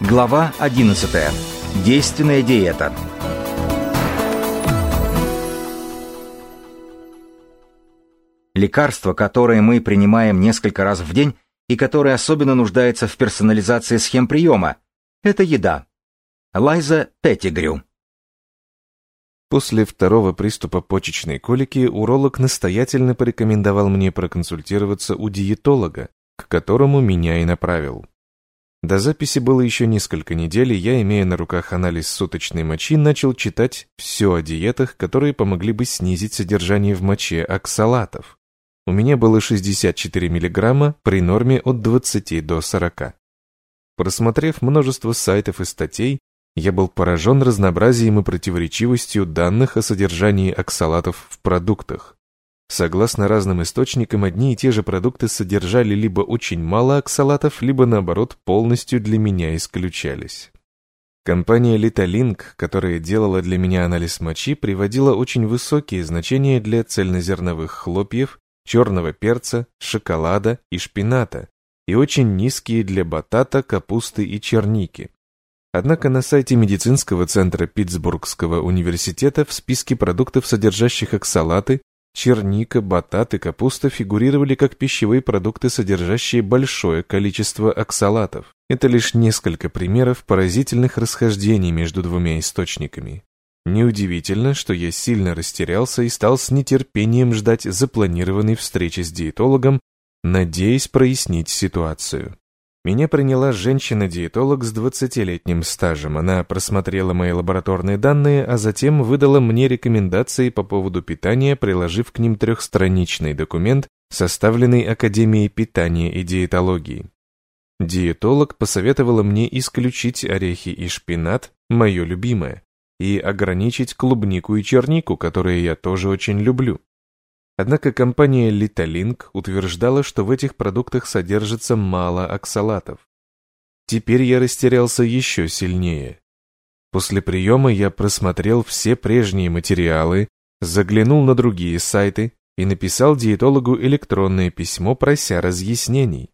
Глава 11. Действенная диета. Лекарство, которое мы принимаем несколько раз в день и которое особенно нуждается в персонализации схем приема, это еда. Лайза Петтигрю. После второго приступа почечной колики уролог настоятельно порекомендовал мне проконсультироваться у диетолога, к которому меня и направил. До записи было еще несколько недель, и я, имея на руках анализ суточной мочи, начал читать все о диетах, которые помогли бы снизить содержание в моче оксалатов. У меня было 64 мг при норме от 20 до 40. Просмотрев множество сайтов и статей, я был поражен разнообразием и противоречивостью данных о содержании оксалатов в продуктах. Согласно разным источникам, одни и те же продукты содержали либо очень мало оксалатов, либо наоборот полностью для меня исключались. Компания Litalink, которая делала для меня анализ мочи, приводила очень высокие значения для цельнозерновых хлопьев, черного перца, шоколада и шпината, и очень низкие для батата, капусты и черники. Однако на сайте медицинского центра Питтсбургского университета в списке продуктов, содержащих оксалаты, черника, батат и капуста фигурировали как пищевые продукты, содержащие большое количество оксалатов. Это лишь несколько примеров поразительных расхождений между двумя источниками. Неудивительно, что я сильно растерялся и стал с нетерпением ждать запланированной встречи с диетологом, надеясь прояснить ситуацию. Меня приняла женщина-диетолог с 20-летним стажем. Она просмотрела мои лабораторные данные, а затем выдала мне рекомендации по поводу питания, приложив к ним трехстраничный документ, составленный Академией питания и диетологии. Диетолог посоветовала мне исключить орехи и шпинат, мое любимое, и ограничить клубнику и чернику, которые я тоже очень люблю. Однако компания Litalink утверждала, что в этих продуктах содержится мало оксалатов. Теперь я растерялся еще сильнее. После приема я просмотрел все прежние материалы, заглянул на другие сайты и написал диетологу электронное письмо, прося разъяснений.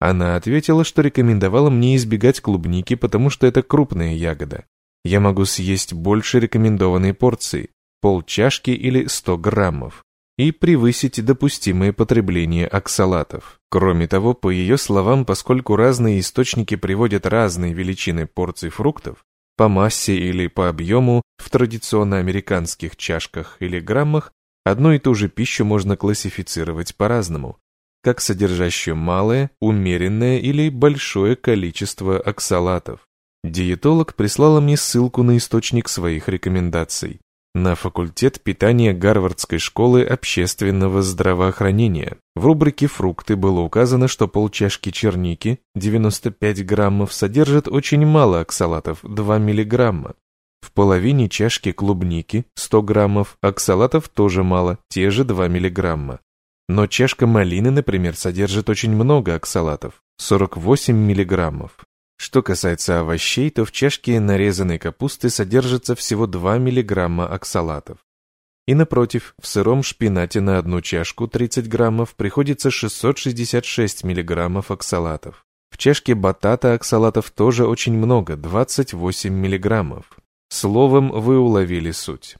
Она ответила, что рекомендовала мне избегать клубники, потому что это крупная ягода я могу съесть больше рекомендованной порции, полчашки или 100 граммов, и превысить допустимое потребление оксалатов. Кроме того, по ее словам, поскольку разные источники приводят разные величины порций фруктов, по массе или по объему в традиционно американских чашках или граммах, одну и ту же пищу можно классифицировать по-разному, как содержащую малое, умеренное или большое количество оксалатов. Диетолог прислала мне ссылку на источник своих рекомендаций. На факультет питания Гарвардской школы общественного здравоохранения. В рубрике «Фрукты» было указано, что полчашки черники, 95 граммов, содержит очень мало оксалатов, 2 миллиграмма. В половине чашки клубники, 100 граммов, оксалатов тоже мало, те же 2 миллиграмма. Но чашка малины, например, содержит очень много оксалатов, 48 миллиграммов. Что касается овощей, то в чашке нарезанной капусты содержится всего 2 мг оксалатов. И напротив, в сыром шпинате на одну чашку 30 граммов приходится 666 мг оксалатов. В чашке батата оксалатов тоже очень много, 28 мг. Словом, вы уловили суть.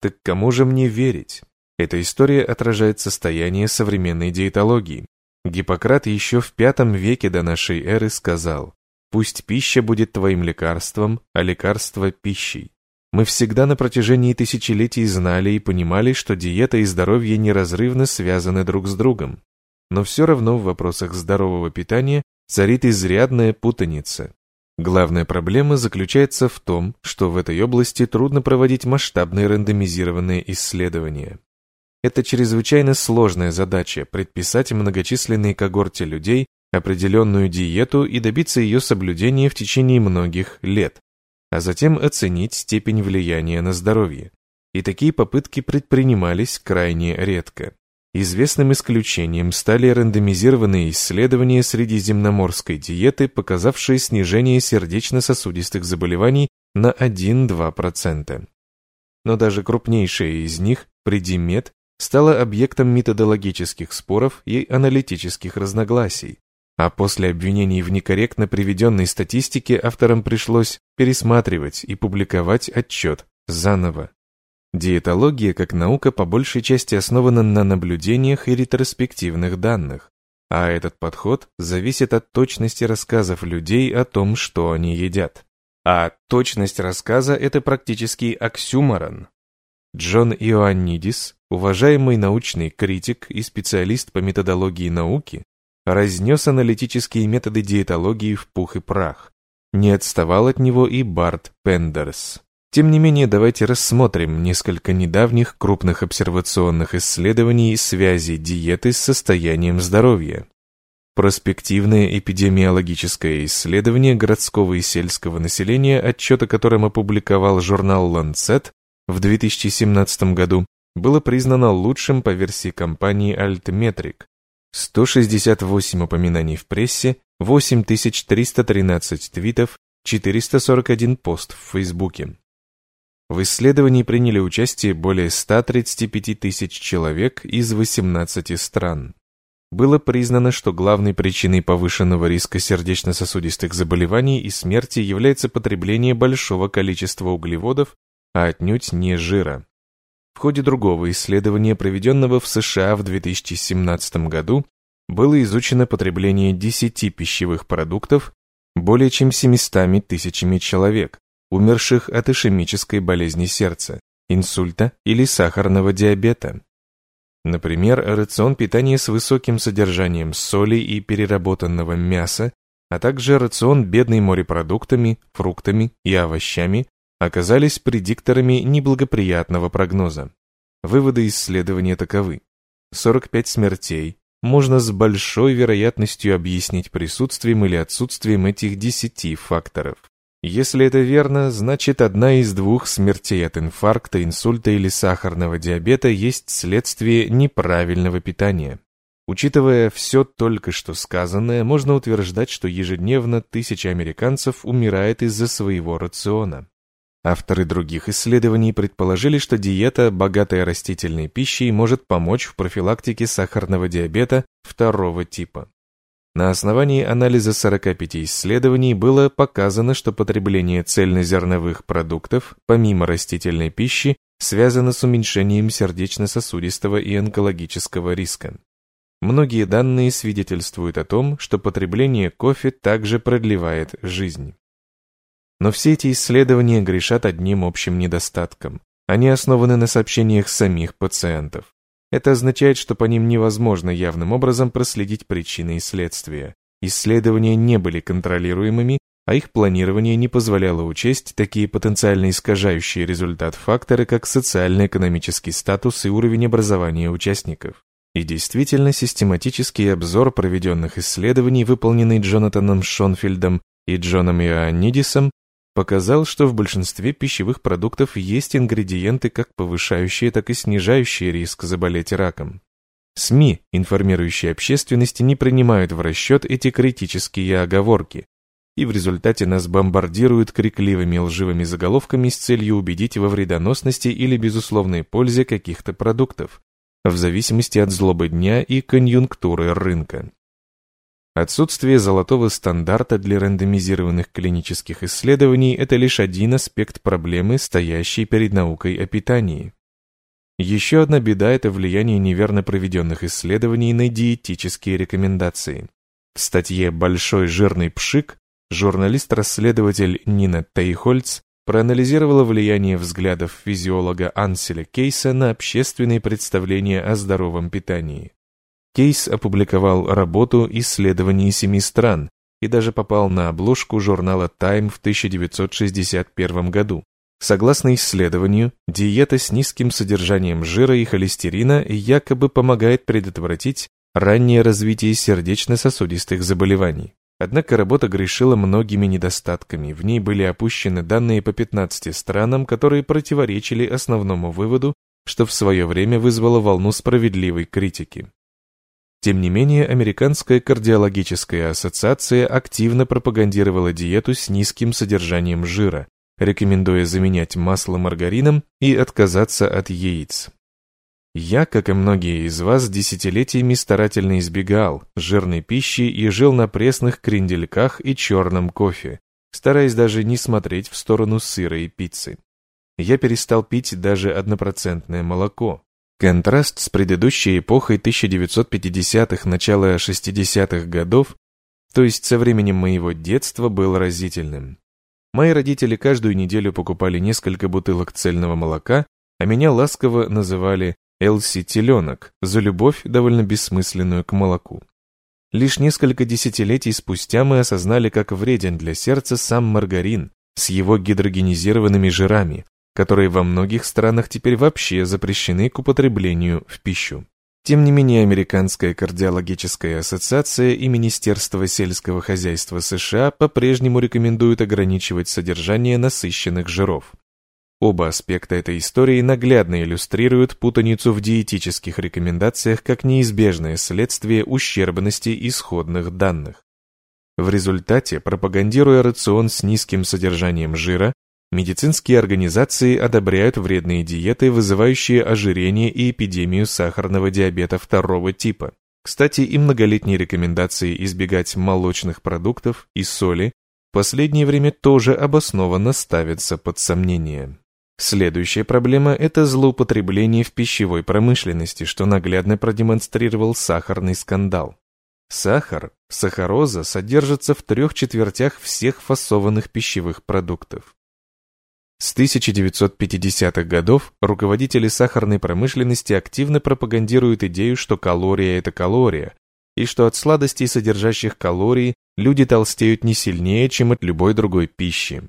Так кому же мне верить? Эта история отражает состояние современной диетологии. Гиппократ еще в V веке до нашей эры сказал Пусть пища будет твоим лекарством, а лекарство – пищей. Мы всегда на протяжении тысячелетий знали и понимали, что диета и здоровье неразрывно связаны друг с другом. Но все равно в вопросах здорового питания царит изрядная путаница. Главная проблема заключается в том, что в этой области трудно проводить масштабные рандомизированные исследования. Это чрезвычайно сложная задача – предписать многочисленной когорте людей определенную диету и добиться ее соблюдения в течение многих лет, а затем оценить степень влияния на здоровье. И такие попытки предпринимались крайне редко. Известным исключением стали рандомизированные исследования средиземноморской диеты, показавшие снижение сердечно-сосудистых заболеваний на 1-2%. Но даже крупнейшие из них Предимет стала объектом методологических споров и аналитических разногласий, а после обвинений в некорректно приведенной статистике авторам пришлось пересматривать и публиковать отчет заново. Диетология как наука по большей части основана на наблюдениях и ретроспективных данных, а этот подход зависит от точности рассказов людей о том, что они едят. А точность рассказа – это практически оксюморон. Джон Иоаннидис, уважаемый научный критик и специалист по методологии науки, разнес аналитические методы диетологии в пух и прах. Не отставал от него и Барт Пендерс. Тем не менее, давайте рассмотрим несколько недавних крупных обсервационных исследований связи диеты с состоянием здоровья. Проспективное эпидемиологическое исследование городского и сельского населения, отчет о котором опубликовал журнал Lancet в 2017 году, было признано лучшим по версии компании Altmetric. 168 упоминаний в прессе, 8313 твитов, 441 пост в Фейсбуке. В исследовании приняли участие более 135 тысяч человек из 18 стран. Было признано, что главной причиной повышенного риска сердечно-сосудистых заболеваний и смерти является потребление большого количества углеводов, а отнюдь не жира. Ходе другого исследования, проведенного в США в 2017 году, было изучено потребление 10 пищевых продуктов более чем 700 тысячами человек, умерших от ишемической болезни сердца, инсульта или сахарного диабета. Например, рацион питания с высоким содержанием соли и переработанного мяса, а также рацион бедный морепродуктами, фруктами и овощами оказались предикторами неблагоприятного прогноза. Выводы исследования таковы. 45 смертей можно с большой вероятностью объяснить присутствием или отсутствием этих 10 факторов. Если это верно, значит одна из двух смертей от инфаркта, инсульта или сахарного диабета есть следствие неправильного питания. Учитывая все только что сказанное, можно утверждать, что ежедневно тысяча американцев умирает из-за своего рациона. Авторы других исследований предположили, что диета, богатая растительной пищей, может помочь в профилактике сахарного диабета второго типа. На основании анализа 45 исследований было показано, что потребление цельнозерновых продуктов, помимо растительной пищи, связано с уменьшением сердечно-сосудистого и онкологического риска. Многие данные свидетельствуют о том, что потребление кофе также продлевает жизнь. Но все эти исследования грешат одним общим недостатком. Они основаны на сообщениях самих пациентов. Это означает, что по ним невозможно явным образом проследить причины и следствия. Исследования не были контролируемыми, а их планирование не позволяло учесть такие потенциально искажающие результат факторы, как социально-экономический статус и уровень образования участников. И действительно, систематический обзор проведенных исследований, выполненный Джонатаном Шонфельдом и Джоном Иоаннидисом, показал, что в большинстве пищевых продуктов есть ингредиенты, как повышающие, так и снижающие риск заболеть раком. СМИ, информирующие общественности, не принимают в расчет эти критические оговорки, и в результате нас бомбардируют крикливыми лживыми заголовками с целью убедить во вредоносности или безусловной пользе каких-то продуктов, в зависимости от злобы дня и конъюнктуры рынка. Отсутствие золотого стандарта для рандомизированных клинических исследований – это лишь один аспект проблемы, стоящей перед наукой о питании. Еще одна беда – это влияние неверно проведенных исследований на диетические рекомендации. В статье «Большой жирный пшик» журналист-расследователь Нина Тейхольц проанализировала влияние взглядов физиолога Анселя Кейса на общественные представления о здоровом питании. Кейс опубликовал работу «Исследование семи стран» и даже попал на обложку журнала Time в 1961 году. Согласно исследованию, диета с низким содержанием жира и холестерина якобы помогает предотвратить раннее развитие сердечно-сосудистых заболеваний. Однако работа грешила многими недостатками. В ней были опущены данные по 15 странам, которые противоречили основному выводу, что в свое время вызвало волну справедливой критики. Тем не менее, Американская кардиологическая ассоциация активно пропагандировала диету с низким содержанием жира, рекомендуя заменять масло маргарином и отказаться от яиц. Я, как и многие из вас, десятилетиями старательно избегал жирной пищи и жил на пресных крендельках и черном кофе, стараясь даже не смотреть в сторону сыра и пиццы. Я перестал пить даже однопроцентное молоко. Контраст с предыдущей эпохой 1950-х, начала 60-х годов, то есть со временем моего детства, был разительным. Мои родители каждую неделю покупали несколько бутылок цельного молока, а меня ласково называли Элси Теленок за любовь, довольно бессмысленную к молоку. Лишь несколько десятилетий спустя мы осознали, как вреден для сердца сам маргарин с его гидрогенизированными жирами, которые во многих странах теперь вообще запрещены к употреблению в пищу. Тем не менее, Американская кардиологическая ассоциация и Министерство сельского хозяйства США по-прежнему рекомендуют ограничивать содержание насыщенных жиров. Оба аспекта этой истории наглядно иллюстрируют путаницу в диетических рекомендациях как неизбежное следствие ущербности исходных данных. В результате, пропагандируя рацион с низким содержанием жира, медицинские организации одобряют вредные диеты, вызывающие ожирение и эпидемию сахарного диабета второго типа. Кстати, и многолетние рекомендации избегать молочных продуктов и соли в последнее время тоже обоснованно ставятся под сомнение. Следующая проблема – это злоупотребление в пищевой промышленности, что наглядно продемонстрировал сахарный скандал. Сахар, сахароза содержится в трех четвертях всех фасованных пищевых продуктов. С 1950-х годов руководители сахарной промышленности активно пропагандируют идею, что калория – это калория, и что от сладостей, содержащих калории, люди толстеют не сильнее, чем от любой другой пищи.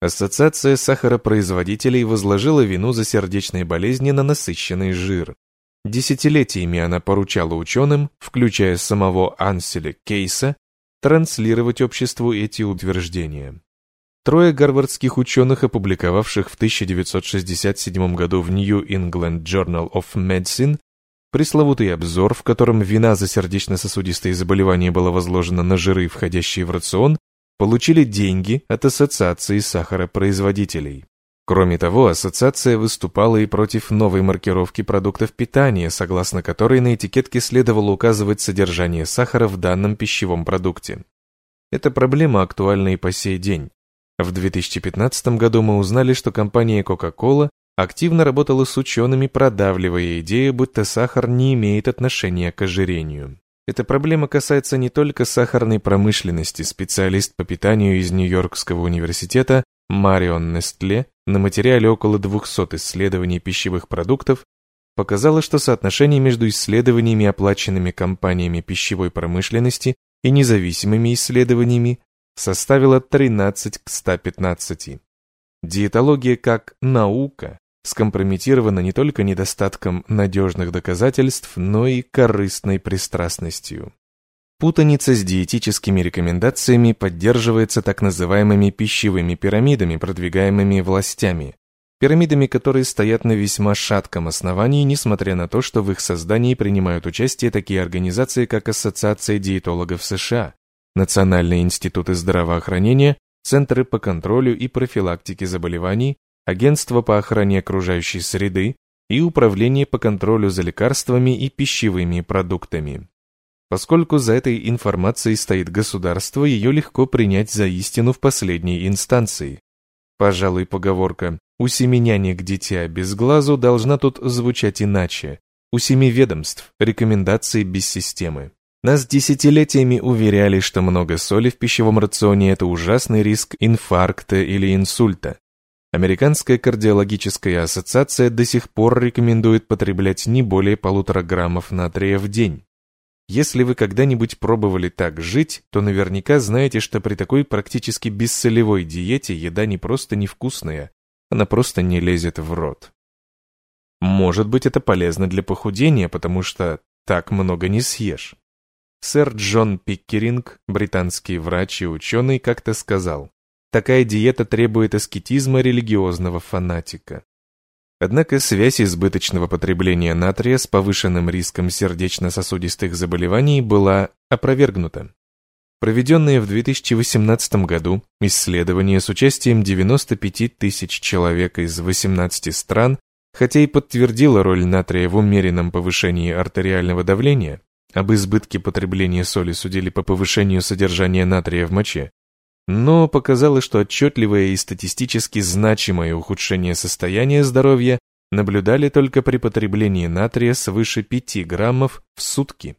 Ассоциация сахаропроизводителей возложила вину за сердечные болезни на насыщенный жир. Десятилетиями она поручала ученым, включая самого Анселя Кейса, транслировать обществу эти утверждения. Трое гарвардских ученых, опубликовавших в 1967 году в New England Journal of Medicine пресловутый обзор, в котором вина за сердечно-сосудистые заболевания была возложена на жиры, входящие в рацион, получили деньги от Ассоциации сахаропроизводителей. Кроме того, ассоциация выступала и против новой маркировки продуктов питания, согласно которой на этикетке следовало указывать содержание сахара в данном пищевом продукте. Эта проблема актуальна и по сей день. В 2015 году мы узнали, что компания Coca-Cola активно работала с учеными, продавливая идею, будто сахар не имеет отношения к ожирению. Эта проблема касается не только сахарной промышленности. Специалист по питанию из Нью-Йоркского университета Марион Нестле на материале около 200 исследований пищевых продуктов показала, что соотношение между исследованиями, оплаченными компаниями пищевой промышленности и независимыми исследованиями, составило 13 к 115. Диетология как наука скомпрометирована не только недостатком надежных доказательств, но и корыстной пристрастностью. Путаница с диетическими рекомендациями поддерживается так называемыми пищевыми пирамидами, продвигаемыми властями, пирамидами, которые стоят на весьма шатком основании, несмотря на то, что в их создании принимают участие такие организации, как Ассоциация диетологов США, Национальные институты здравоохранения, Центры по контролю и профилактике заболеваний, Агентство по охране окружающей среды и Управление по контролю за лекарствами и пищевыми продуктами. Поскольку за этой информацией стоит государство, ее легко принять за истину в последней инстанции. Пожалуй, поговорка «у семи нянек дитя без глазу» должна тут звучать иначе. У семи ведомств рекомендации без системы. Нас десятилетиями уверяли, что много соли в пищевом рационе – это ужасный риск инфаркта или инсульта. Американская кардиологическая ассоциация до сих пор рекомендует потреблять не более полутора граммов натрия в день. Если вы когда-нибудь пробовали так жить, то наверняка знаете, что при такой практически бессолевой диете еда не просто невкусная, она просто не лезет в рот. Может быть, это полезно для похудения, потому что так много не съешь. Сэр Джон Пиккеринг, британский врач и ученый, как-то сказал, Такая диета требует аскетизма религиозного фанатика. Однако связь избыточного потребления натрия с повышенным риском сердечно-сосудистых заболеваний была опровергнута. Проведенное в 2018 году исследование с участием 95 тысяч человек из 18 стран хотя и подтвердила роль натрия в умеренном повышении артериального давления, об избытке потребления соли судили по повышению содержания натрия в моче, но показало, что отчетливое и статистически значимое ухудшение состояния здоровья наблюдали только при потреблении натрия свыше 5 граммов в сутки.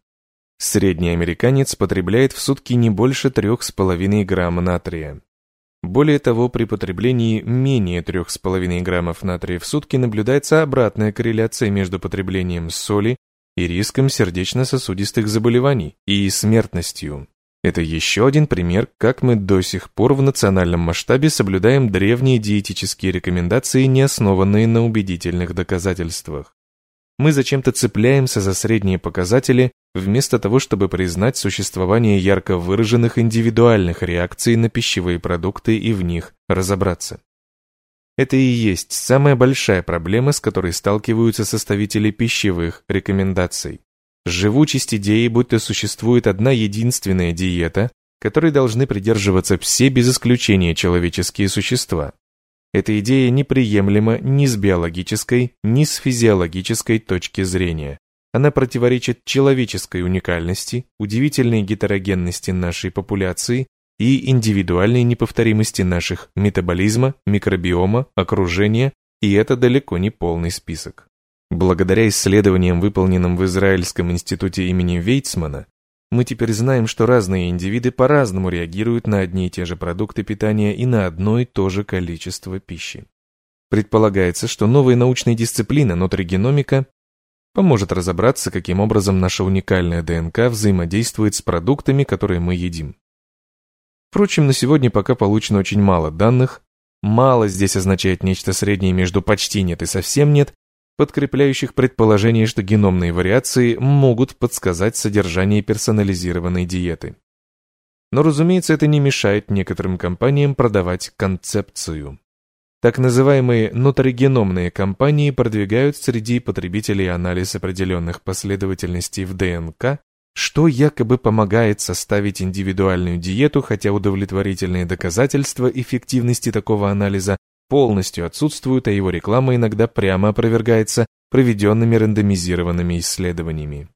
Средний американец потребляет в сутки не больше 3,5 грамма натрия. Более того, при потреблении менее 3,5 граммов натрия в сутки наблюдается обратная корреляция между потреблением соли и риском сердечно-сосудистых заболеваний и смертностью. Это еще один пример, как мы до сих пор в национальном масштабе соблюдаем древние диетические рекомендации, не основанные на убедительных доказательствах. Мы зачем-то цепляемся за средние показатели, вместо того, чтобы признать существование ярко выраженных индивидуальных реакций на пищевые продукты и в них разобраться. Это и есть самая большая проблема, с которой сталкиваются составители пищевых рекомендаций. Живучесть идеи, будто существует одна единственная диета, которой должны придерживаться все без исключения человеческие существа. Эта идея неприемлема ни с биологической, ни с физиологической точки зрения. Она противоречит человеческой уникальности, удивительной гетерогенности нашей популяции и индивидуальной неповторимости наших метаболизма, микробиома, окружения, и это далеко не полный список. Благодаря исследованиям, выполненным в Израильском институте имени Вейцмана, мы теперь знаем, что разные индивиды по-разному реагируют на одни и те же продукты питания и на одно и то же количество пищи. Предполагается, что новая научная дисциплина нутригеномика поможет разобраться, каким образом наша уникальная ДНК взаимодействует с продуктами, которые мы едим. Впрочем, на сегодня пока получено очень мало данных. Мало здесь означает нечто среднее между почти нет и совсем нет, подкрепляющих предположение, что геномные вариации могут подсказать содержание персонализированной диеты. Но, разумеется, это не мешает некоторым компаниям продавать концепцию. Так называемые нутригеномные компании продвигают среди потребителей анализ определенных последовательностей в ДНК, что якобы помогает составить индивидуальную диету, хотя удовлетворительные доказательства эффективности такого анализа полностью отсутствуют, а его реклама иногда прямо опровергается проведенными рандомизированными исследованиями.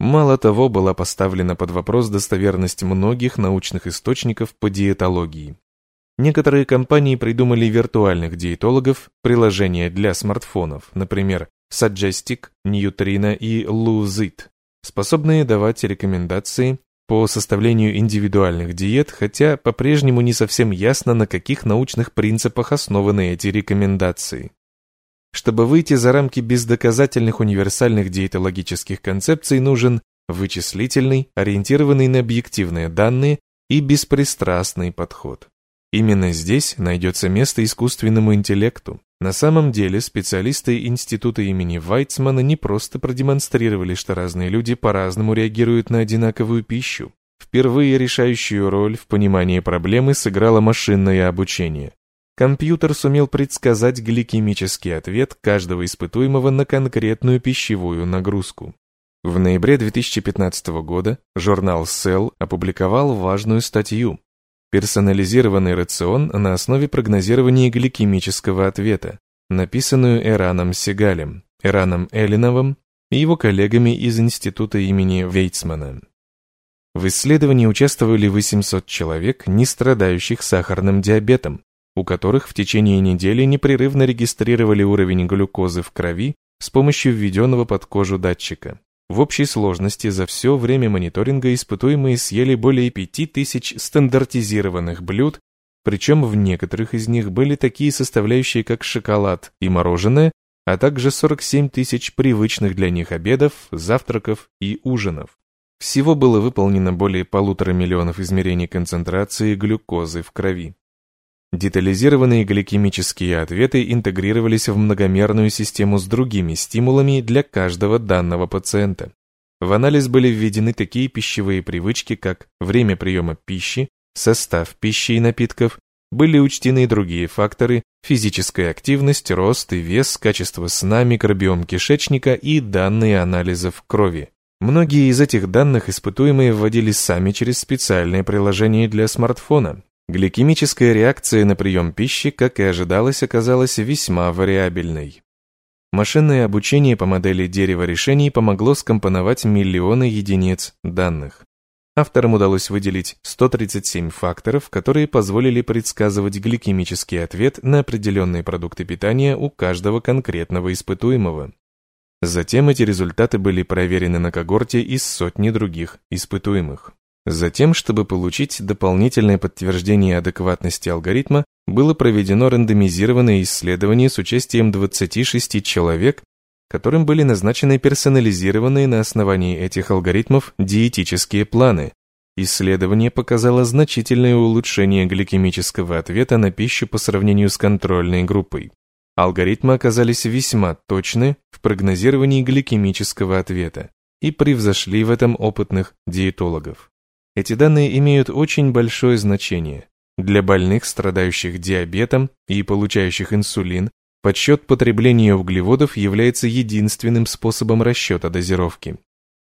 Мало того, была поставлена под вопрос достоверность многих научных источников по диетологии. Некоторые компании придумали виртуальных диетологов, приложения для смартфонов, например, Suggestic, Neutrino и Lose способные давать рекомендации по составлению индивидуальных диет, хотя по-прежнему не совсем ясно, на каких научных принципах основаны эти рекомендации. Чтобы выйти за рамки бездоказательных универсальных диетологических концепций, нужен вычислительный, ориентированный на объективные данные и беспристрастный подход. Именно здесь найдется место искусственному интеллекту. На самом деле специалисты института имени Вайцмана не просто продемонстрировали, что разные люди по-разному реагируют на одинаковую пищу. Впервые решающую роль в понимании проблемы сыграло машинное обучение. Компьютер сумел предсказать гликемический ответ каждого испытуемого на конкретную пищевую нагрузку. В ноябре 2015 года журнал Cell опубликовал важную статью Персонализированный рацион на основе прогнозирования гликемического ответа, написанную Эраном Сигалем, Эраном Эллиновым и его коллегами из института имени Вейцмана. В исследовании участвовали 800 человек, не страдающих сахарным диабетом, у которых в течение недели непрерывно регистрировали уровень глюкозы в крови с помощью введенного под кожу датчика. В общей сложности за все время мониторинга испытуемые съели более 5000 стандартизированных блюд, причем в некоторых из них были такие составляющие, как шоколад и мороженое, а также 47 тысяч привычных для них обедов, завтраков и ужинов. Всего было выполнено более полутора миллионов измерений концентрации глюкозы в крови. Детализированные гликемические ответы интегрировались в многомерную систему с другими стимулами для каждого данного пациента. В анализ были введены такие пищевые привычки, как время приема пищи, состав пищи и напитков, были учтены и другие факторы – физическая активность, рост и вес, качество сна, микробиом кишечника и данные анализов крови. Многие из этих данных испытуемые вводили сами через специальное приложение для смартфона, Гликемическая реакция на прием пищи, как и ожидалось, оказалась весьма вариабельной. Машинное обучение по модели дерева решений помогло скомпоновать миллионы единиц данных. Авторам удалось выделить 137 факторов, которые позволили предсказывать гликемический ответ на определенные продукты питания у каждого конкретного испытуемого. Затем эти результаты были проверены на когорте из сотни других испытуемых. Затем, чтобы получить дополнительное подтверждение адекватности алгоритма, было проведено рандомизированное исследование с участием 26 человек, которым были назначены персонализированные на основании этих алгоритмов диетические планы. Исследование показало значительное улучшение гликемического ответа на пищу по сравнению с контрольной группой. Алгоритмы оказались весьма точны в прогнозировании гликемического ответа и превзошли в этом опытных диетологов. Эти данные имеют очень большое значение. Для больных, страдающих диабетом и получающих инсулин, подсчет потребления углеводов является единственным способом расчета дозировки.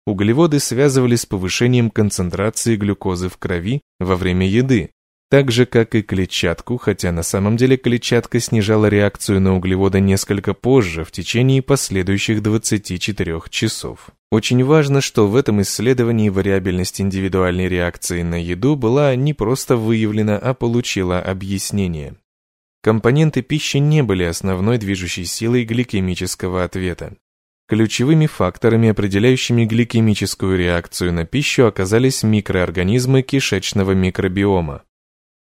Углеводы связывали с повышением концентрации глюкозы в крови во время еды, так же, как и клетчатку, хотя на самом деле клетчатка снижала реакцию на углеводы несколько позже, в течение последующих 24 часов. Очень важно, что в этом исследовании вариабельность индивидуальной реакции на еду была не просто выявлена, а получила объяснение. Компоненты пищи не были основной движущей силой гликемического ответа. Ключевыми факторами, определяющими гликемическую реакцию на пищу, оказались микроорганизмы кишечного микробиома.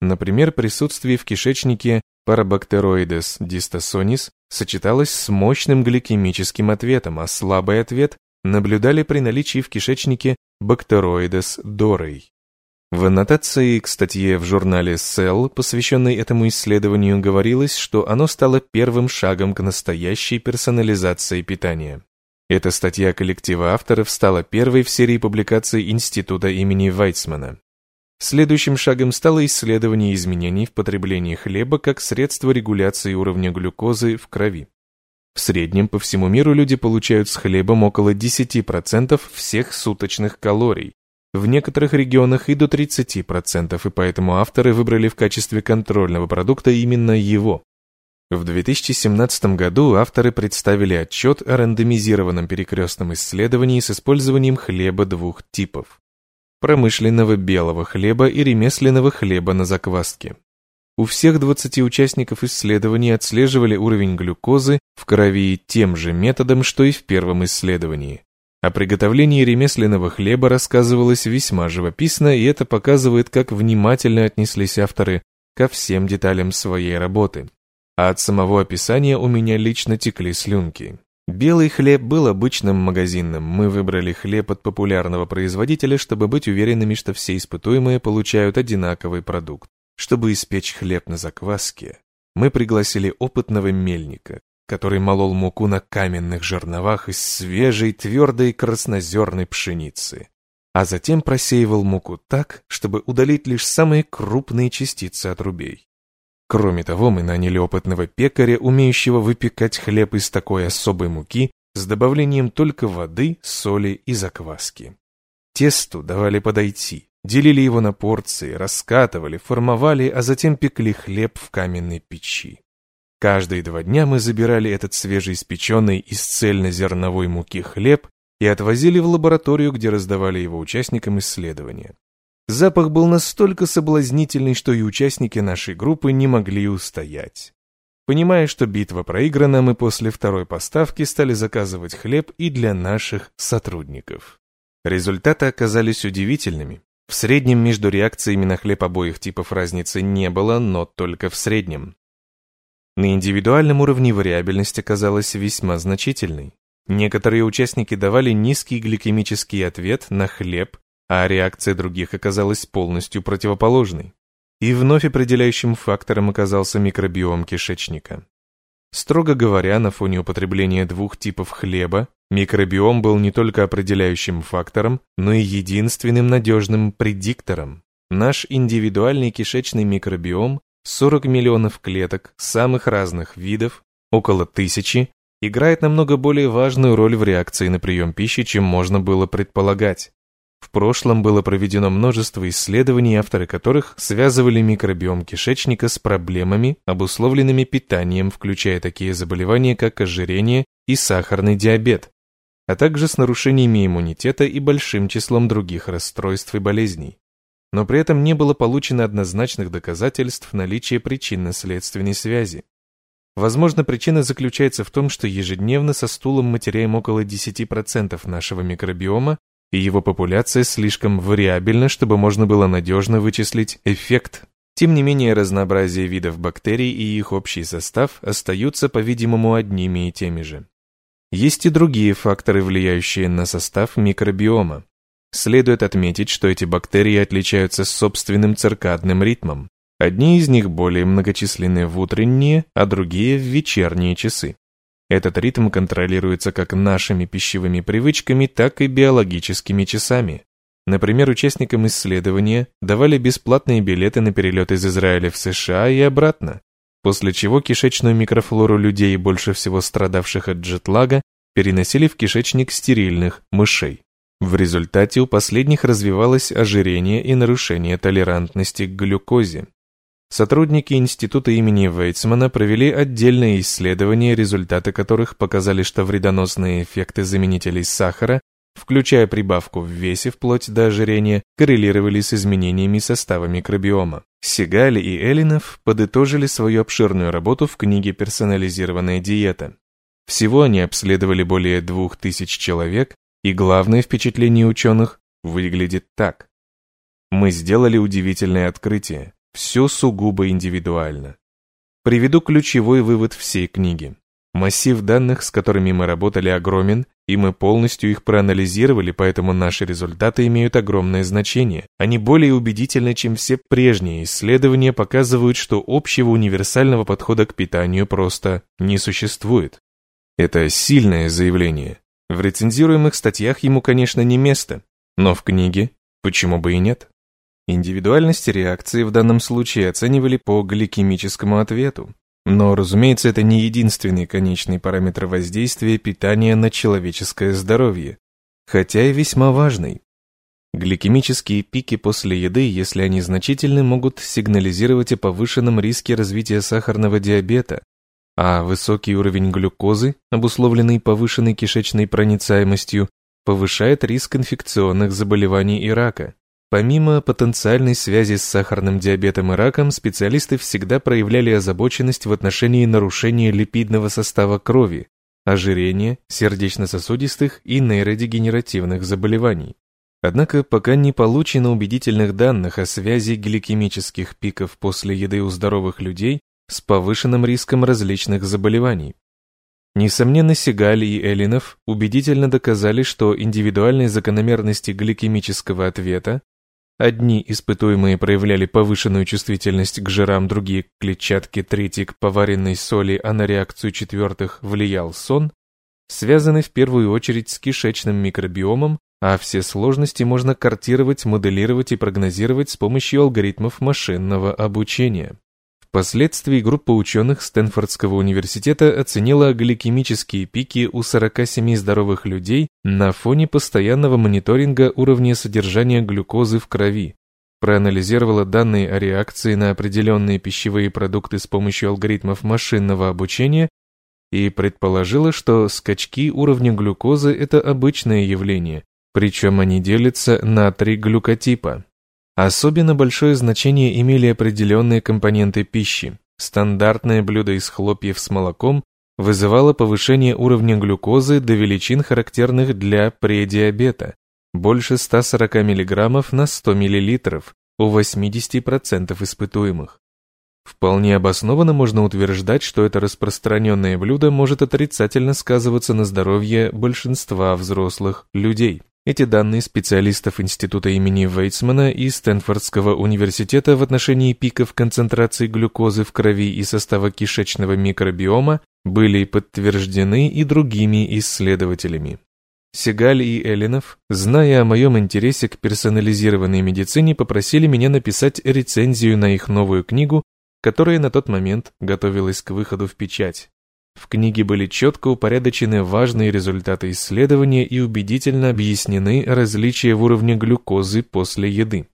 Например, присутствие в кишечнике Parabacteroides dystosonis сочеталось с мощным гликемическим ответом, а слабый ответ наблюдали при наличии в кишечнике бактероидес дорей. В аннотации к статье в журнале Cell, посвященной этому исследованию, говорилось, что оно стало первым шагом к настоящей персонализации питания. Эта статья коллектива авторов стала первой в серии публикаций Института имени Вайцмана. Следующим шагом стало исследование изменений в потреблении хлеба как средство регуляции уровня глюкозы в крови. В среднем по всему миру люди получают с хлебом около 10% всех суточных калорий, в некоторых регионах и до 30%, и поэтому авторы выбрали в качестве контрольного продукта именно его. В 2017 году авторы представили отчет о рандомизированном перекрестном исследовании с использованием хлеба двух типов – промышленного белого хлеба и ремесленного хлеба на закваске. У всех 20 участников исследования отслеживали уровень глюкозы в крови тем же методом, что и в первом исследовании. О приготовлении ремесленного хлеба рассказывалось весьма живописно, и это показывает, как внимательно отнеслись авторы ко всем деталям своей работы. А от самого описания у меня лично текли слюнки. Белый хлеб был обычным магазинным. Мы выбрали хлеб от популярного производителя, чтобы быть уверенными, что все испытуемые получают одинаковый продукт. Чтобы испечь хлеб на закваске, мы пригласили опытного мельника, который молол муку на каменных жерновах из свежей, твердой краснозерной пшеницы, а затем просеивал муку так, чтобы удалить лишь самые крупные частицы отрубей. Кроме того, мы наняли опытного пекаря, умеющего выпекать хлеб из такой особой муки с добавлением только воды, соли и закваски. Тесту давали подойти, Делили его на порции, раскатывали, формовали, а затем пекли хлеб в каменной печи. Каждые два дня мы забирали этот свежеиспеченный из цельнозерновой муки хлеб и отвозили в лабораторию, где раздавали его участникам исследования. Запах был настолько соблазнительный, что и участники нашей группы не могли устоять. Понимая, что битва проиграна, мы после второй поставки стали заказывать хлеб и для наших сотрудников. Результаты оказались удивительными. В среднем между реакциями на хлеб обоих типов разницы не было, но только в среднем. На индивидуальном уровне вариабельность оказалась весьма значительной. Некоторые участники давали низкий гликемический ответ на хлеб, а реакция других оказалась полностью противоположной. И вновь определяющим фактором оказался микробиом кишечника. Строго говоря, на фоне употребления двух типов хлеба, микробиом был не только определяющим фактором, но и единственным надежным предиктором. Наш индивидуальный кишечный микробиом 40 миллионов клеток самых разных видов, около тысячи, играет намного более важную роль в реакции на прием пищи, чем можно было предполагать. В прошлом было проведено множество исследований, авторы которых связывали микробиом кишечника с проблемами, обусловленными питанием, включая такие заболевания, как ожирение и сахарный диабет, а также с нарушениями иммунитета и большим числом других расстройств и болезней. Но при этом не было получено однозначных доказательств наличия причинно-следственной связи. Возможно, причина заключается в том, что ежедневно со стулом мы теряем около 10% нашего микробиома, и его популяция слишком вариабельна, чтобы можно было надежно вычислить эффект. Тем не менее, разнообразие видов бактерий и их общий состав остаются, по-видимому, одними и теми же. Есть и другие факторы, влияющие на состав микробиома. Следует отметить, что эти бактерии отличаются собственным циркадным ритмом. Одни из них более многочисленны в утренние, а другие в вечерние часы. Этот ритм контролируется как нашими пищевыми привычками, так и биологическими часами. Например, участникам исследования давали бесплатные билеты на перелет из Израиля в США и обратно, после чего кишечную микрофлору людей, больше всего страдавших от джетлага, переносили в кишечник стерильных мышей. В результате у последних развивалось ожирение и нарушение толерантности к глюкозе. Сотрудники института имени Вейцмана провели отдельное исследование, результаты которых показали, что вредоносные эффекты заменителей сахара, включая прибавку в весе вплоть до ожирения, коррелировали с изменениями состава микробиома. Сигали и Эллинов подытожили свою обширную работу в книге «Персонализированная диета». Всего они обследовали более двух тысяч человек, и главное впечатление ученых выглядит так. Мы сделали удивительное открытие. Все сугубо индивидуально. Приведу ключевой вывод всей книги. Массив данных, с которыми мы работали, огромен, и мы полностью их проанализировали, поэтому наши результаты имеют огромное значение. Они более убедительны, чем все прежние исследования показывают, что общего универсального подхода к питанию просто не существует. Это сильное заявление. В рецензируемых статьях ему, конечно, не место, но в книге почему бы и нет? Индивидуальность реакции в данном случае оценивали по гликемическому ответу. Но, разумеется, это не единственный конечный параметр воздействия питания на человеческое здоровье, хотя и весьма важный. Гликемические пики после еды, если они значительны, могут сигнализировать о повышенном риске развития сахарного диабета, а высокий уровень глюкозы, обусловленный повышенной кишечной проницаемостью, повышает риск инфекционных заболеваний и рака. Помимо потенциальной связи с сахарным диабетом и раком, специалисты всегда проявляли озабоченность в отношении нарушения липидного состава крови, ожирения, сердечно-сосудистых и нейродегенеративных заболеваний. Однако пока не получено убедительных данных о связи гликемических пиков после еды у здоровых людей с повышенным риском различных заболеваний. Несомненно, Сигаль и Эллинов убедительно доказали, что индивидуальные закономерности гликемического ответа Одни испытуемые проявляли повышенную чувствительность к жирам, другие – к клетчатке, третьи – к поваренной соли, а на реакцию четвертых влиял сон, связаны в первую очередь с кишечным микробиомом, а все сложности можно картировать, моделировать и прогнозировать с помощью алгоритмов машинного обучения. Впоследствии группа ученых Стэнфордского университета оценила гликемические пики у 47 здоровых людей на фоне постоянного мониторинга уровня содержания глюкозы в крови, проанализировала данные о реакции на определенные пищевые продукты с помощью алгоритмов машинного обучения и предположила, что скачки уровня глюкозы – это обычное явление, причем они делятся на три глюкотипа. Особенно большое значение имели определенные компоненты пищи. Стандартное блюдо из хлопьев с молоком вызывало повышение уровня глюкозы до величин, характерных для предиабета, больше 140 мг на 100 мл у 80% испытуемых. Вполне обоснованно можно утверждать, что это распространенное блюдо может отрицательно сказываться на здоровье большинства взрослых людей. Эти данные специалистов Института имени Вейцмана и Стэнфордского университета в отношении пиков концентрации глюкозы в крови и состава кишечного микробиома были подтверждены и другими исследователями. Сигаль и Эллинов, зная о моем интересе к персонализированной медицине, попросили меня написать рецензию на их новую книгу, которая на тот момент готовилась к выходу в печать. В книге были четко упорядочены важные результаты исследования и убедительно объяснены различия в уровне глюкозы после еды.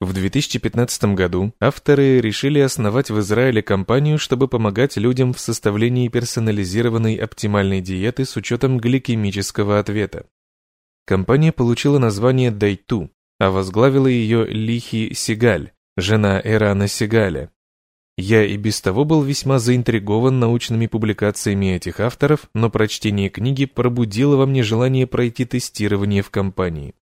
В 2015 году авторы решили основать в Израиле компанию, чтобы помогать людям в составлении персонализированной оптимальной диеты с учетом гликемического ответа. Компания получила название Дайту, а возглавила ее Лихи Сигаль, жена Эрана Сигаля. Я и без того был весьма заинтригован научными публикациями этих авторов, но прочтение книги пробудило во мне желание пройти тестирование в компании.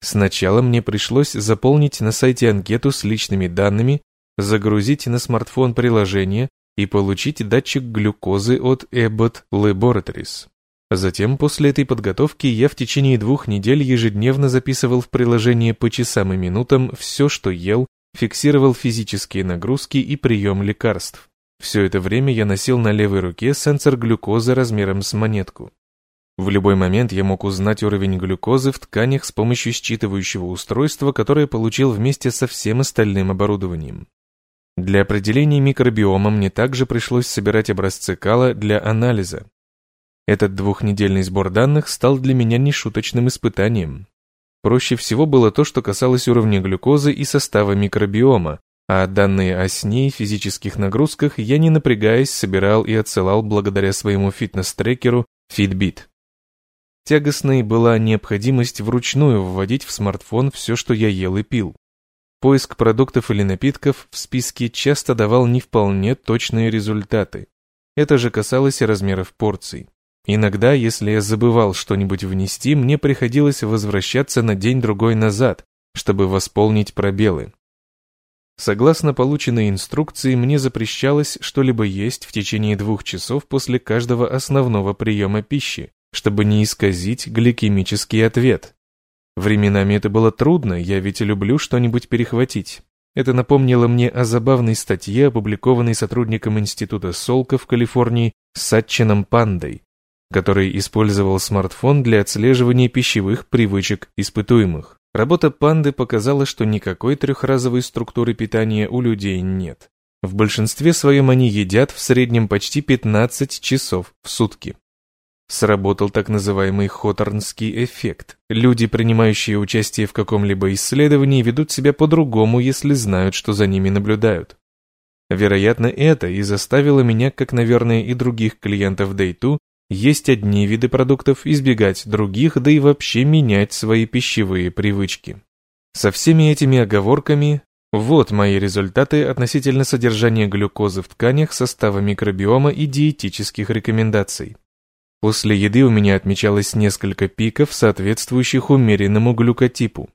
Сначала мне пришлось заполнить на сайте анкету с личными данными, загрузить на смартфон приложение и получить датчик глюкозы от Abbott Laboratories. Затем, после этой подготовки, я в течение двух недель ежедневно записывал в приложение по часам и минутам все, что ел, фиксировал физические нагрузки и прием лекарств. Все это время я носил на левой руке сенсор глюкозы размером с монетку. В любой момент я мог узнать уровень глюкозы в тканях с помощью считывающего устройства, которое получил вместе со всем остальным оборудованием. Для определения микробиома мне также пришлось собирать образцы кала для анализа. Этот двухнедельный сбор данных стал для меня нешуточным испытанием. Проще всего было то, что касалось уровня глюкозы и состава микробиома, а данные о сне и физических нагрузках я не напрягаясь собирал и отсылал благодаря своему фитнес-трекеру Fitbit. Тягостной была необходимость вручную вводить в смартфон все, что я ел и пил. Поиск продуктов или напитков в списке часто давал не вполне точные результаты. Это же касалось и размеров порций. Иногда, если я забывал что-нибудь внести, мне приходилось возвращаться на день-другой назад, чтобы восполнить пробелы. Согласно полученной инструкции, мне запрещалось что-либо есть в течение двух часов после каждого основного приема пищи, чтобы не исказить гликемический ответ. Временами это было трудно, я ведь люблю что-нибудь перехватить. Это напомнило мне о забавной статье, опубликованной сотрудником Института Солка в Калифорнии Сатчином Пандой, который использовал смартфон для отслеживания пищевых привычек испытуемых. Работа панды показала, что никакой трехразовой структуры питания у людей нет. В большинстве своем они едят в среднем почти 15 часов в сутки. Сработал так называемый Хоторнский эффект. Люди, принимающие участие в каком-либо исследовании, ведут себя по-другому, если знают, что за ними наблюдают. Вероятно, это и заставило меня, как, наверное, и других клиентов Day2, есть одни виды продуктов, избегать других, да и вообще менять свои пищевые привычки. Со всеми этими оговорками, вот мои результаты относительно содержания глюкозы в тканях, состава микробиома и диетических рекомендаций. После еды у меня отмечалось несколько пиков, соответствующих умеренному глюкотипу.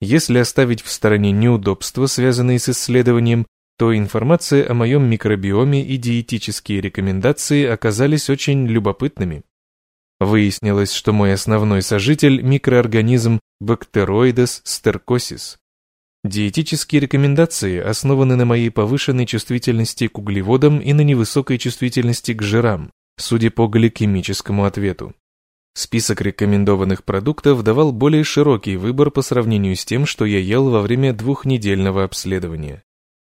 Если оставить в стороне неудобства, связанные с исследованием, то информация о моем микробиоме и диетические рекомендации оказались очень любопытными. Выяснилось, что мой основной сожитель – микроорганизм Bacteroides stercosis. Диетические рекомендации основаны на моей повышенной чувствительности к углеводам и на невысокой чувствительности к жирам, судя по гликемическому ответу. Список рекомендованных продуктов давал более широкий выбор по сравнению с тем, что я ел во время двухнедельного обследования.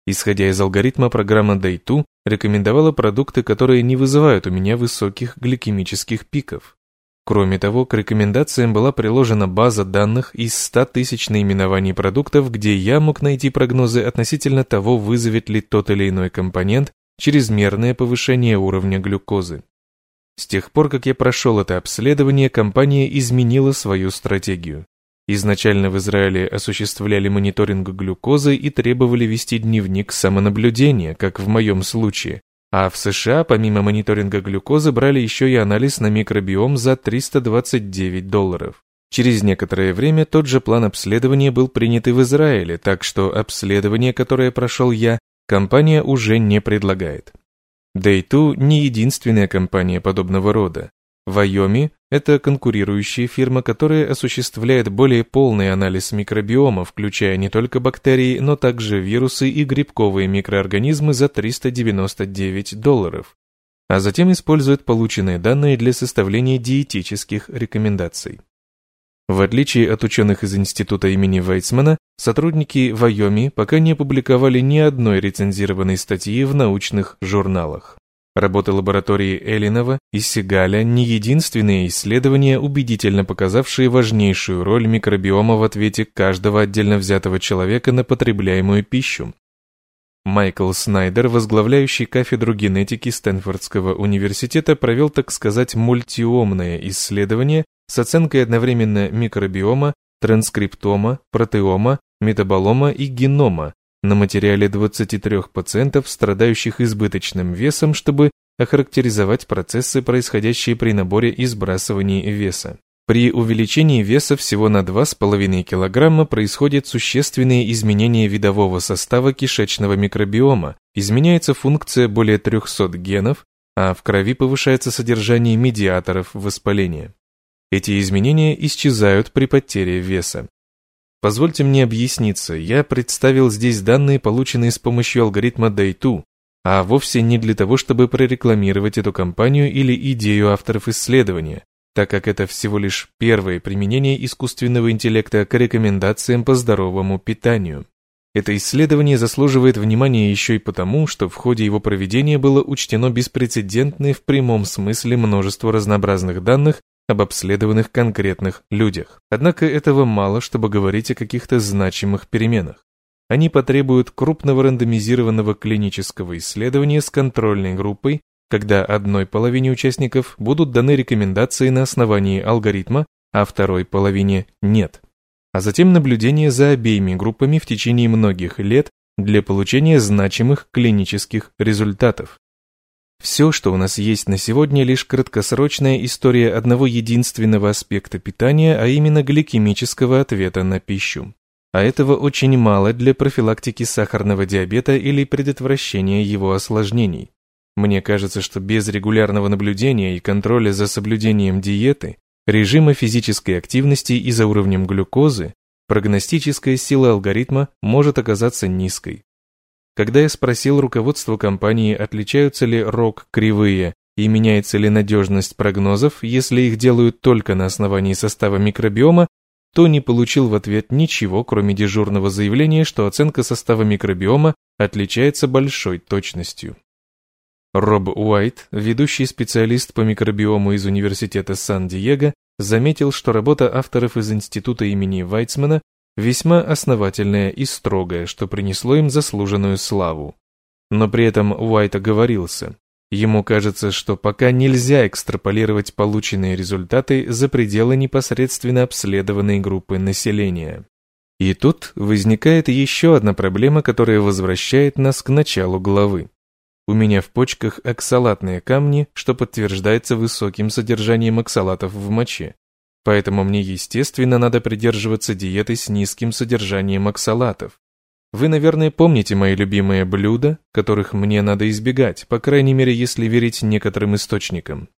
Исходя из алгоритма, программа Day2 рекомендовала продукты, которые не вызывают у меня высоких гликемических пиков. Кроме того, к рекомендациям была приложена база данных из 100 тысяч наименований продуктов, где я мог найти прогнозы относительно того, вызовет ли тот или иной компонент чрезмерное повышение уровня глюкозы. С тех пор, как я прошел это обследование, компания изменила свою стратегию. Изначально в Израиле осуществляли мониторинг глюкозы и требовали вести дневник самонаблюдения, как в моем случае. А в США, помимо мониторинга глюкозы, брали еще и анализ на микробиом за 329 долларов. Через некоторое время тот же план обследования был принят и в Израиле, так что обследование, которое прошел я, компания уже не предлагает. Day2 не единственная компания подобного рода. Вайоми – это конкурирующая фирма, которая осуществляет более полный анализ микробиома, включая не только бактерии, но также вирусы и грибковые микроорганизмы за 399 долларов, а затем использует полученные данные для составления диетических рекомендаций. В отличие от ученых из института имени Вейцмана, сотрудники Вайоми пока не опубликовали ни одной рецензированной статьи в научных журналах. Работы лаборатории Эллинова и Сигаля не единственные исследования, убедительно показавшие важнейшую роль микробиома в ответе каждого отдельно взятого человека на потребляемую пищу. Майкл Снайдер, возглавляющий кафедру генетики Стэнфордского университета, провел, так сказать, мультиомное исследование с оценкой одновременно микробиома, транскриптома, протеома, метаболома и генома на материале 23 пациентов, страдающих избыточным весом, чтобы охарактеризовать процессы, происходящие при наборе и сбрасывании веса. При увеличении веса всего на 2,5 кг происходят существенные изменения видового состава кишечного микробиома, изменяется функция более 300 генов, а в крови повышается содержание медиаторов воспаления. Эти изменения исчезают при потере веса. Позвольте мне объясниться, я представил здесь данные, полученные с помощью алгоритма Day2, а вовсе не для того, чтобы прорекламировать эту компанию или идею авторов исследования, так как это всего лишь первое применение искусственного интеллекта к рекомендациям по здоровому питанию. Это исследование заслуживает внимания еще и потому, что в ходе его проведения было учтено беспрецедентное в прямом смысле множество разнообразных данных об обследованных конкретных людях. Однако этого мало, чтобы говорить о каких-то значимых переменах. Они потребуют крупного рандомизированного клинического исследования с контрольной группой, когда одной половине участников будут даны рекомендации на основании алгоритма, а второй половине нет. А затем наблюдение за обеими группами в течение многих лет для получения значимых клинических результатов. Все, что у нас есть на сегодня, лишь краткосрочная история одного единственного аспекта питания, а именно гликемического ответа на пищу. А этого очень мало для профилактики сахарного диабета или предотвращения его осложнений. Мне кажется, что без регулярного наблюдения и контроля за соблюдением диеты, режима физической активности и за уровнем глюкозы, прогностическая сила алгоритма может оказаться низкой. Когда я спросил руководство компании, отличаются ли рок-кривые и меняется ли надежность прогнозов, если их делают только на основании состава микробиома, то не получил в ответ ничего, кроме дежурного заявления, что оценка состава микробиома отличается большой точностью. Роб Уайт, ведущий специалист по микробиому из Университета Сан-Диего, заметил, что работа авторов из Института имени Вайцмана весьма основательное и строгое, что принесло им заслуженную славу. Но при этом Уайт оговорился. Ему кажется, что пока нельзя экстраполировать полученные результаты за пределы непосредственно обследованной группы населения. И тут возникает еще одна проблема, которая возвращает нас к началу главы. У меня в почках оксалатные камни, что подтверждается высоким содержанием оксалатов в моче. Поэтому мне, естественно, надо придерживаться диеты с низким содержанием оксалатов. Вы, наверное, помните мои любимые блюда, которых мне надо избегать, по крайней мере, если верить некоторым источникам.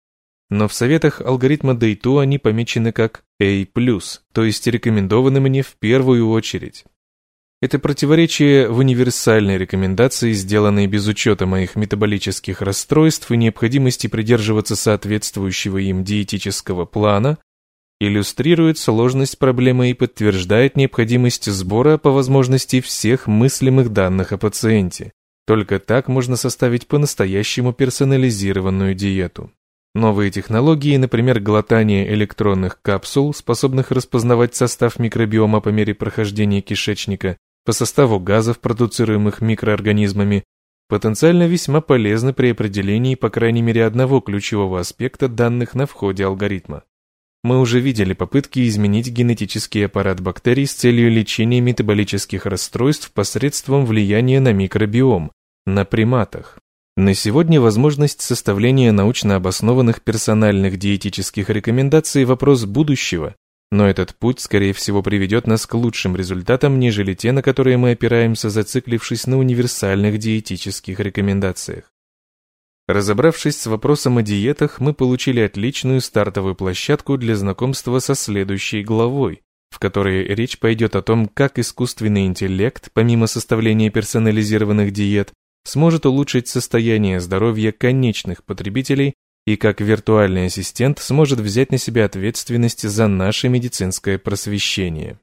Но в советах алгоритма Day2 они помечены как A+, то есть рекомендованы мне в первую очередь. Это противоречие в универсальной рекомендации, сделанной без учета моих метаболических расстройств и необходимости придерживаться соответствующего им диетического плана, иллюстрирует сложность проблемы и подтверждает необходимость сбора по возможности всех мыслимых данных о пациенте. Только так можно составить по-настоящему персонализированную диету. Новые технологии, например, глотание электронных капсул, способных распознавать состав микробиома по мере прохождения кишечника, по составу газов, продуцируемых микроорганизмами, потенциально весьма полезны при определении по крайней мере одного ключевого аспекта данных на входе алгоритма. Мы уже видели попытки изменить генетический аппарат бактерий с целью лечения метаболических расстройств посредством влияния на микробиом, на приматах. На сегодня возможность составления научно обоснованных персональных диетических рекомендаций – вопрос будущего, но этот путь, скорее всего, приведет нас к лучшим результатам, нежели те, на которые мы опираемся, зациклившись на универсальных диетических рекомендациях. Разобравшись с вопросом о диетах, мы получили отличную стартовую площадку для знакомства со следующей главой, в которой речь пойдет о том, как искусственный интеллект, помимо составления персонализированных диет, сможет улучшить состояние здоровья конечных потребителей и как виртуальный ассистент сможет взять на себя ответственность за наше медицинское просвещение.